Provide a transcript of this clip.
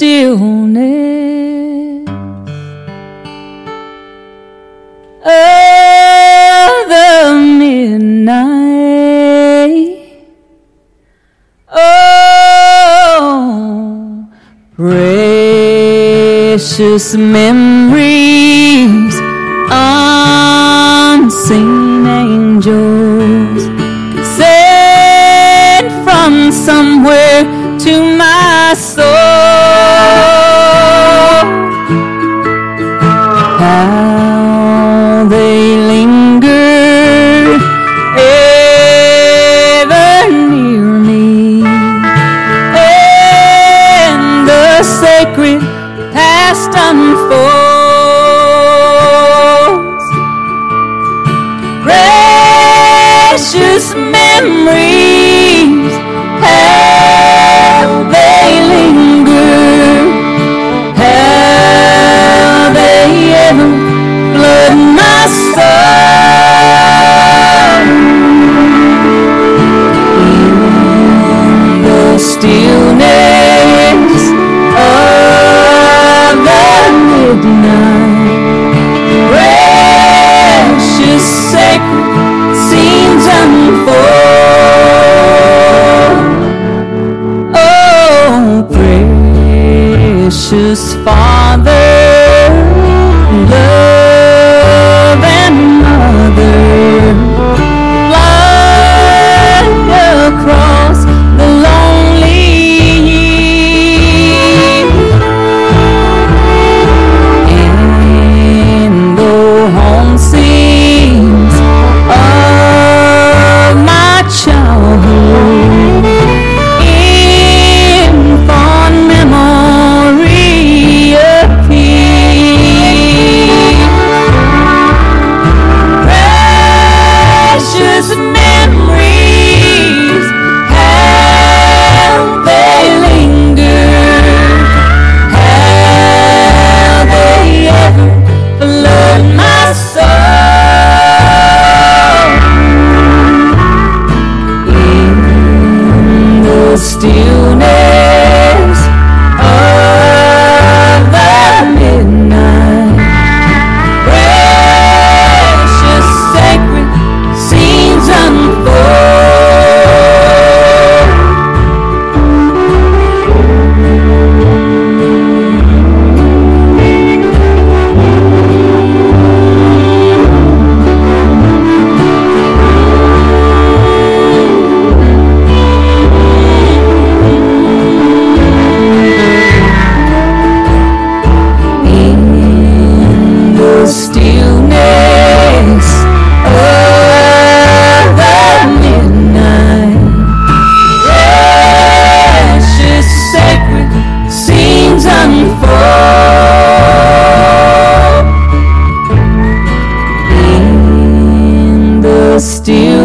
stillness of oh, the midnight. Oh, precious memories, unseen angels sent from somewhere to my soul. How they linger ever near me, and the sacred past unfolds. Stillness of the midnight, precious sacred scenes unfold. Oh, precious Father, love soul. In the stillness still